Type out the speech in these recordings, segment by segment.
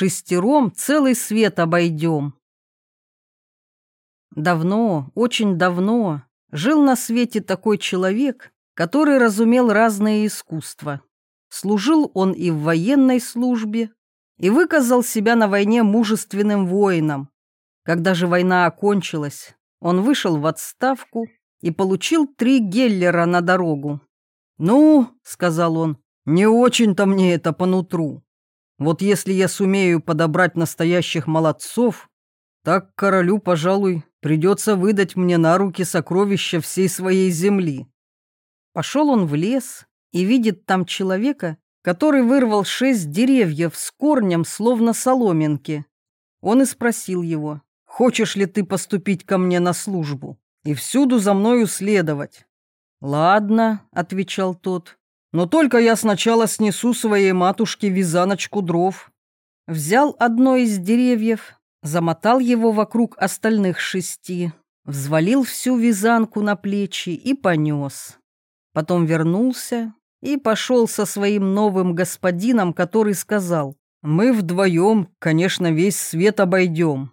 шестером целый свет обойдем. Давно, очень давно жил на свете такой человек, который разумел разные искусства. Служил он и в военной службе, и выказал себя на войне мужественным воином. Когда же война окончилась, он вышел в отставку и получил три геллера на дорогу. «Ну, — сказал он, — не очень-то мне это по нутру. Вот если я сумею подобрать настоящих молодцов, так королю, пожалуй, придется выдать мне на руки сокровища всей своей земли». Пошел он в лес и видит там человека, который вырвал шесть деревьев с корнем, словно соломинки. Он и спросил его, «Хочешь ли ты поступить ко мне на службу и всюду за мною следовать?» «Ладно», — отвечал тот, «но только я сначала снесу своей матушке вязаночку дров». Взял одно из деревьев, замотал его вокруг остальных шести, взвалил всю вязанку на плечи и понес. Потом вернулся и пошел со своим новым господином, который сказал, «Мы вдвоем, конечно, весь свет обойдем».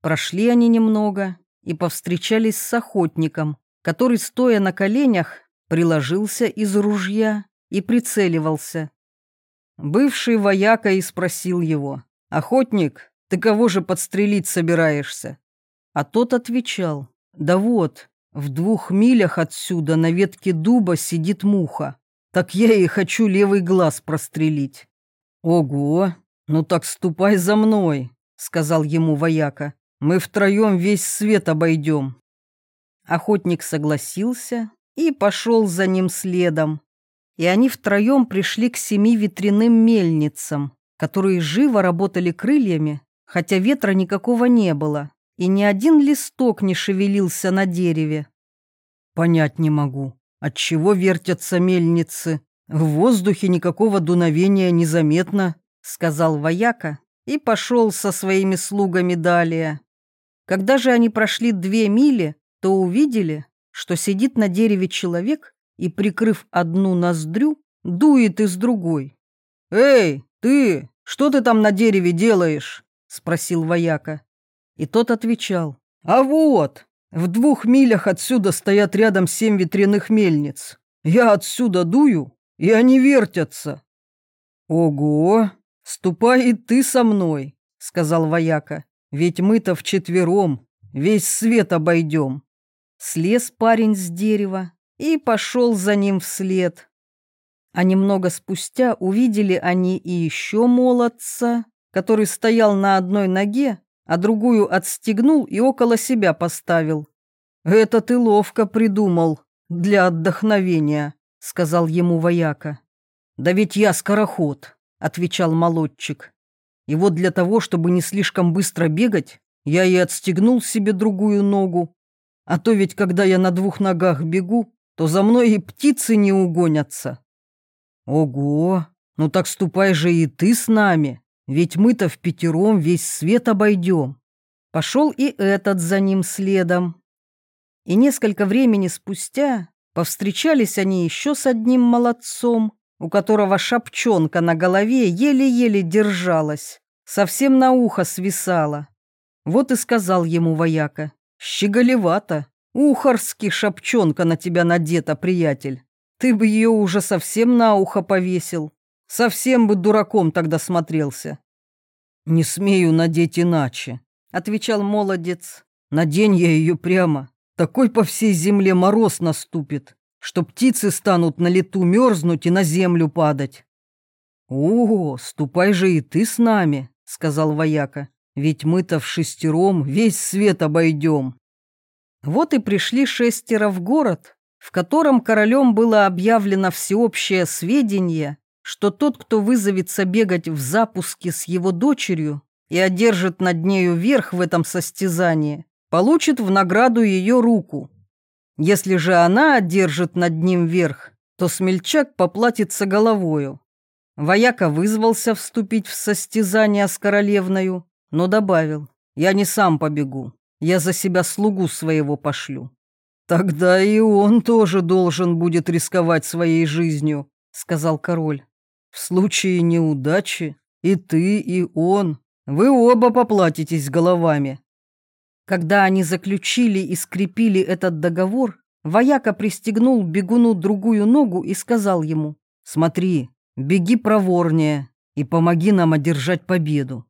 Прошли они немного и повстречались с охотником, который, стоя на коленях, приложился из ружья и прицеливался. Бывший вояка и спросил его, «Охотник, ты кого же подстрелить собираешься?» А тот отвечал, «Да вот, в двух милях отсюда на ветке дуба сидит муха. Так я и хочу левый глаз прострелить. Ого, ну так ступай за мной, сказал ему вояка. Мы втроем весь свет обойдем. Охотник согласился и пошел за ним следом. И они втроем пришли к семи ветряным мельницам, которые живо работали крыльями, хотя ветра никакого не было, и ни один листок не шевелился на дереве. «Понять не могу, Отчего вертятся мельницы? В воздухе никакого дуновения незаметно, сказал вояка и пошел со своими слугами далее. Когда же они прошли две мили, то увидели, что сидит на дереве человек и, прикрыв одну ноздрю, дует из другой. «Эй, ты, что ты там на дереве делаешь?» — спросил вояка. И тот отвечал. «А вот, в двух милях отсюда стоят рядом семь ветряных мельниц. Я отсюда дую, и они вертятся. Ого, ступай и ты со мной, сказал вояка, ведь мы-то вчетвером весь свет обойдем. Слез парень с дерева и пошел за ним вслед. А немного спустя увидели они и еще молодца, который стоял на одной ноге а другую отстегнул и около себя поставил. «Это ты ловко придумал для отдохновения», — сказал ему вояка. «Да ведь я скороход», — отвечал молодчик. «И вот для того, чтобы не слишком быстро бегать, я и отстегнул себе другую ногу. А то ведь, когда я на двух ногах бегу, то за мной и птицы не угонятся». «Ого! Ну так ступай же и ты с нами!» Ведь мы-то в пятером весь свет обойдем. Пошел и этот за ним следом. И несколько времени спустя повстречались они еще с одним молодцом, у которого шапчонка на голове еле-еле держалась, совсем на ухо свисала. Вот и сказал ему вояка, «Щеголевато, ухарски шапчонка на тебя надета, приятель. Ты бы ее уже совсем на ухо повесил, Совсем бы дураком тогда смотрелся. «Не смею надеть иначе», — отвечал молодец. «Надень я ее прямо. Такой по всей земле мороз наступит, что птицы станут на лету мерзнуть и на землю падать». «О, ступай же и ты с нами», — сказал вояка. «Ведь мы-то в шестером весь свет обойдем». Вот и пришли шестеро в город, в котором королем было объявлено всеобщее сведение что тот, кто вызовется бегать в запуске с его дочерью и одержит над нею верх в этом состязании, получит в награду ее руку. Если же она одержит над ним верх, то смельчак поплатится головою. Вояка вызвался вступить в состязание с королевною, но добавил, я не сам побегу, я за себя слугу своего пошлю. Тогда и он тоже должен будет рисковать своей жизнью, сказал король. В случае неудачи И ты, и он. Вы оба поплатитесь головами. Когда они заключили и скрепили этот договор, вояка пристегнул бегуну другую ногу и сказал ему, «Смотри, беги проворнее и помоги нам одержать победу».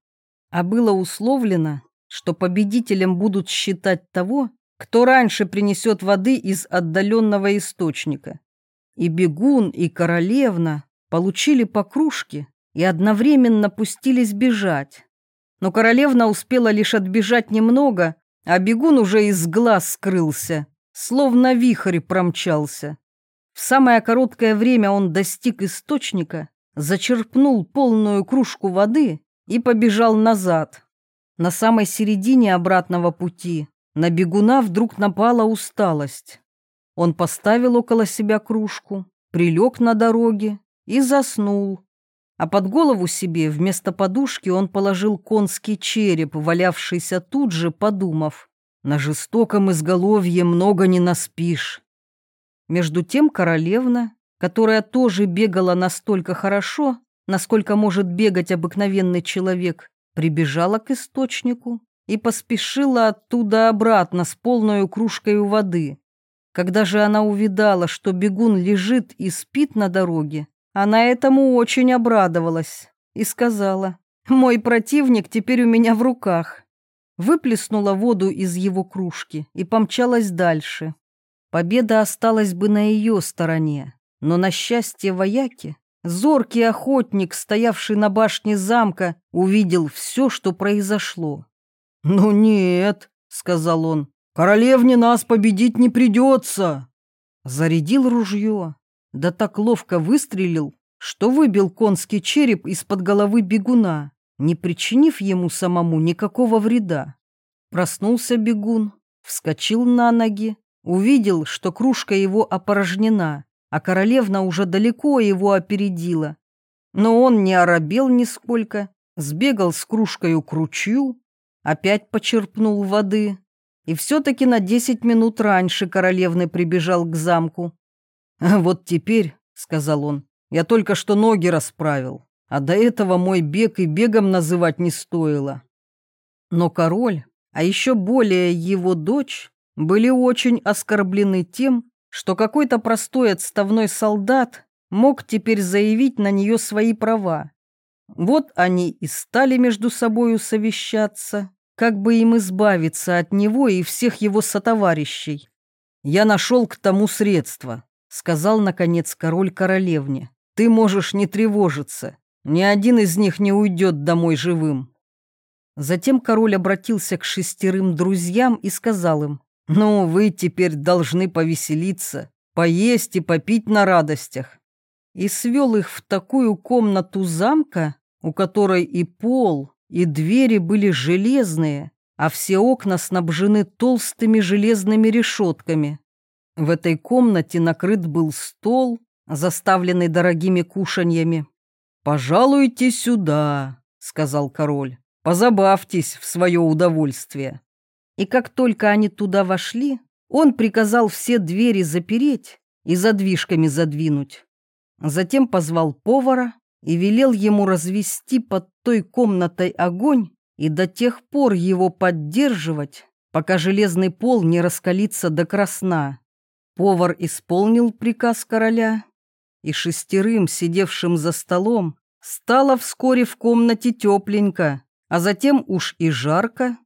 А было условлено, что победителем будут считать того, кто раньше принесет воды из отдаленного источника. И бегун, и королевна получили по кружке и одновременно пустились бежать. Но королевна успела лишь отбежать немного, а бегун уже из глаз скрылся, словно вихрь промчался. В самое короткое время он достиг источника, зачерпнул полную кружку воды и побежал назад. На самой середине обратного пути на бегуна вдруг напала усталость. Он поставил около себя кружку, прилег на дороге и заснул. А под голову себе вместо подушки он положил конский череп, валявшийся тут же, подумав, «На жестоком изголовье много не наспишь». Между тем королевна, которая тоже бегала настолько хорошо, насколько может бегать обыкновенный человек, прибежала к источнику и поспешила оттуда обратно с полной кружкой воды. Когда же она увидала, что бегун лежит и спит на дороге, она этому очень обрадовалась и сказала, «Мой противник теперь у меня в руках». Выплеснула воду из его кружки и помчалась дальше. Победа осталась бы на ее стороне, но на счастье вояки зоркий охотник, стоявший на башне замка, увидел все, что произошло. «Ну нет», — сказал он, — «королевне нас победить не придется». Зарядил ружье, да так ловко выстрелил, что выбил конский череп из-под головы бегуна, не причинив ему самому никакого вреда. Проснулся бегун, вскочил на ноги, увидел, что кружка его опорожнена, а королевна уже далеко его опередила. Но он не оробел нисколько, сбегал с кружкой к ручью, опять почерпнул воды, и все-таки на десять минут раньше королевны прибежал к замку. «Вот теперь», — сказал он, — «я только что ноги расправил, а до этого мой бег и бегом называть не стоило». Но король, а еще более его дочь, были очень оскорблены тем, что какой-то простой отставной солдат мог теперь заявить на нее свои права. Вот они и стали между собою совещаться, как бы им избавиться от него и всех его сотоварищей. Я нашел к тому средство, сказал, наконец, король королевне. «Ты можешь не тревожиться. Ни один из них не уйдет домой живым». Затем король обратился к шестерым друзьям и сказал им, «Ну, вы теперь должны повеселиться, поесть и попить на радостях». И свел их в такую комнату замка, у которой и пол, и двери были железные, а все окна снабжены толстыми железными решетками. В этой комнате накрыт был стол, заставленный дорогими кушаньями. «Пожалуйте сюда», — сказал король, — «позабавьтесь в свое удовольствие». И как только они туда вошли, он приказал все двери запереть и задвижками задвинуть. Затем позвал повара и велел ему развести под той комнатой огонь и до тех пор его поддерживать, пока железный пол не раскалится до красна. Повар исполнил приказ короля, и шестерым, сидевшим за столом, стало вскоре в комнате тепленько, а затем уж и жарко,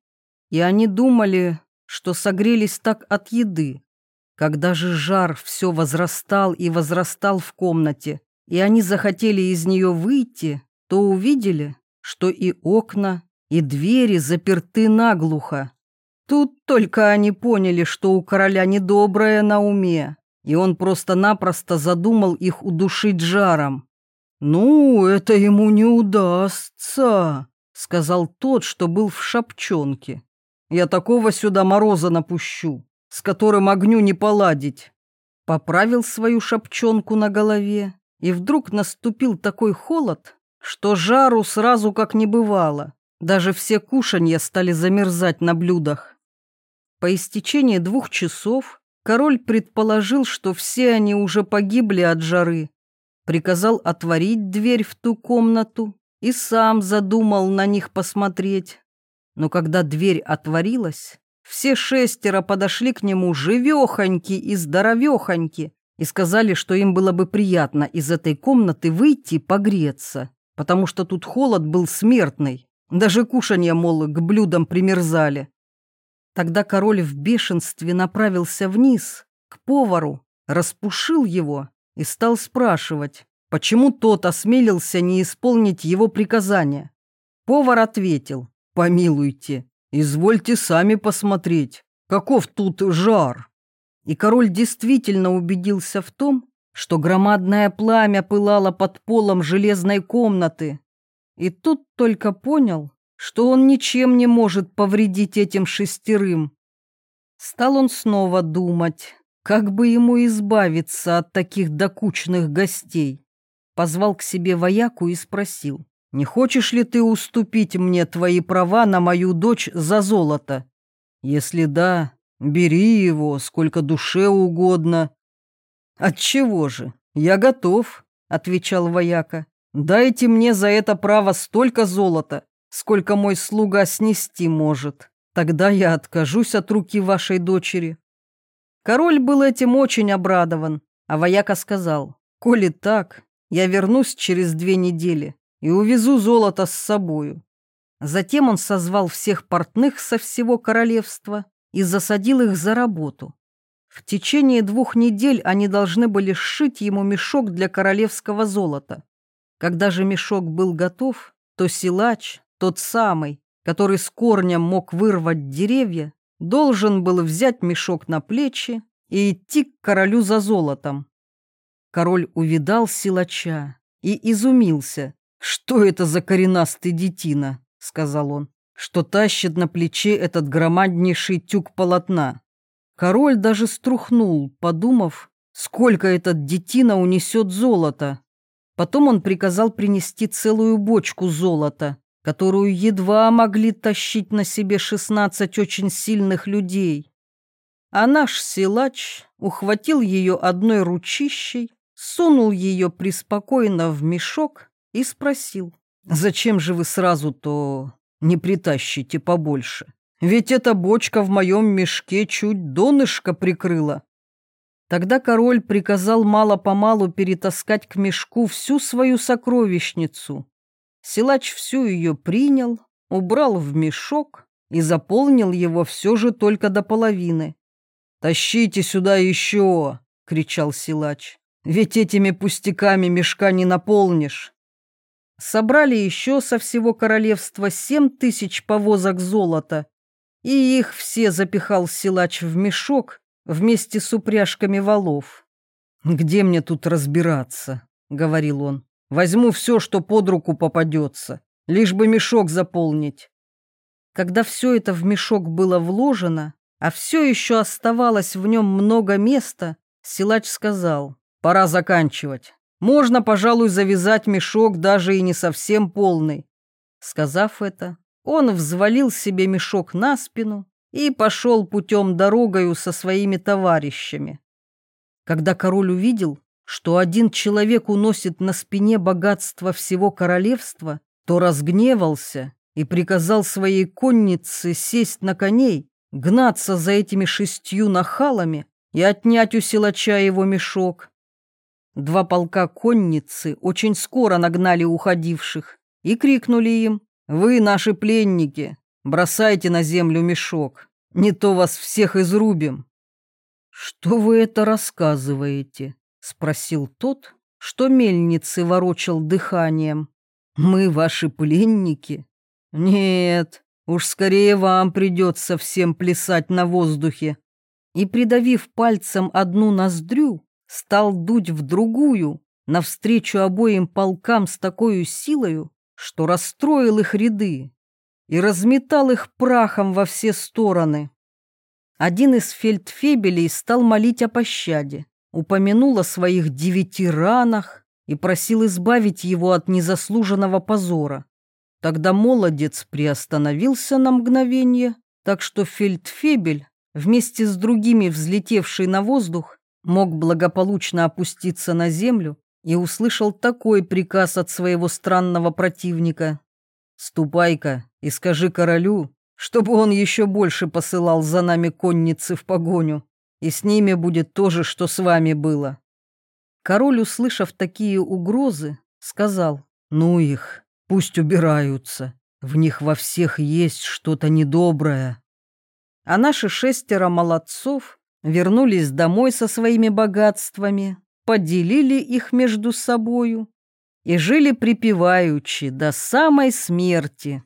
и они думали, что согрелись так от еды. Когда же жар все возрастал и возрастал в комнате, и они захотели из нее выйти, то увидели, что и окна, и двери заперты наглухо. Тут только они поняли, что у короля недоброе на уме, и он просто-напросто задумал их удушить жаром. «Ну, это ему не удастся», — сказал тот, что был в шапчонке. «Я такого сюда мороза напущу, с которым огню не поладить». Поправил свою шапчонку на голове, и вдруг наступил такой холод, что жару сразу как не бывало. Даже все кушанья стали замерзать на блюдах. По истечении двух часов король предположил, что все они уже погибли от жары, приказал отворить дверь в ту комнату и сам задумал на них посмотреть. Но когда дверь отворилась, все шестеро подошли к нему живехоньки и здоровехоньки и сказали, что им было бы приятно из этой комнаты выйти погреться, потому что тут холод был смертный. Даже кушанье, мол, к блюдам примерзали. Тогда король в бешенстве направился вниз, к повару, распушил его и стал спрашивать, почему тот осмелился не исполнить его приказания. Повар ответил, «Помилуйте, извольте сами посмотреть, каков тут жар». И король действительно убедился в том, что громадное пламя пылало под полом железной комнаты. И тут только понял, что он ничем не может повредить этим шестерым. Стал он снова думать, как бы ему избавиться от таких докучных гостей. Позвал к себе вояку и спросил, «Не хочешь ли ты уступить мне твои права на мою дочь за золото? Если да, бери его сколько душе угодно». «Отчего же? Я готов», — отвечал вояка. «Дайте мне за это право столько золота, сколько мой слуга снести может. Тогда я откажусь от руки вашей дочери». Король был этим очень обрадован, а вояка сказал, «Коли так, я вернусь через две недели и увезу золото с собою». Затем он созвал всех портных со всего королевства и засадил их за работу. В течение двух недель они должны были сшить ему мешок для королевского золота. Когда же мешок был готов, то силач, тот самый, который с корнем мог вырвать деревья, должен был взять мешок на плечи и идти к королю за золотом. Король увидал силача и изумился. «Что это за коренастый детина?» — сказал он, «что тащит на плече этот громаднейший тюк полотна». Король даже струхнул, подумав, сколько этот детина унесет золота. Потом он приказал принести целую бочку золота, которую едва могли тащить на себе шестнадцать очень сильных людей. А наш силач ухватил ее одной ручищей, сунул ее преспокойно в мешок и спросил, «Зачем же вы сразу-то не притащите побольше? Ведь эта бочка в моем мешке чуть донышко прикрыла». Тогда король приказал мало-помалу перетаскать к мешку всю свою сокровищницу, Силач всю ее принял, убрал в мешок и заполнил его все же только до половины. «Тащите сюда еще!» — кричал силач. «Ведь этими пустяками мешка не наполнишь!» Собрали еще со всего королевства семь тысяч повозок золота, и их все запихал силач в мешок вместе с упряжками валов. «Где мне тут разбираться?» — говорил он. Возьму все, что под руку попадется, лишь бы мешок заполнить. Когда все это в мешок было вложено, а все еще оставалось в нем много места, силач сказал, пора заканчивать. Можно, пожалуй, завязать мешок даже и не совсем полный. Сказав это, он взвалил себе мешок на спину и пошел путем дорогою со своими товарищами. Когда король увидел, что один человек уносит на спине богатство всего королевства, то разгневался и приказал своей коннице сесть на коней, гнаться за этими шестью нахалами и отнять у силача его мешок. Два полка конницы очень скоро нагнали уходивших и крикнули им «Вы наши пленники, бросайте на землю мешок, не то вас всех изрубим». «Что вы это рассказываете?» — спросил тот, что мельницы ворочал дыханием. «Мы ваши пленники?» «Нет, уж скорее вам придется всем плясать на воздухе». И, придавив пальцем одну ноздрю, стал дуть в другую, навстречу обоим полкам с такой силою, что расстроил их ряды и разметал их прахом во все стороны. Один из фельдфебелей стал молить о пощаде, упомянул о своих девяти ранах и просил избавить его от незаслуженного позора. Тогда молодец приостановился на мгновение, так что фельдфебель, вместе с другими взлетевший на воздух, мог благополучно опуститься на землю и услышал такой приказ от своего странного противника. «Ступай-ка и скажи королю, чтобы он еще больше посылал за нами конницы в погоню, и с ними будет то же, что с вами было». Король, услышав такие угрозы, сказал, «Ну их, пусть убираются, в них во всех есть что-то недоброе». А наши шестеро молодцов вернулись домой со своими богатствами, поделили их между собою и жили припеваючи до самой смерти.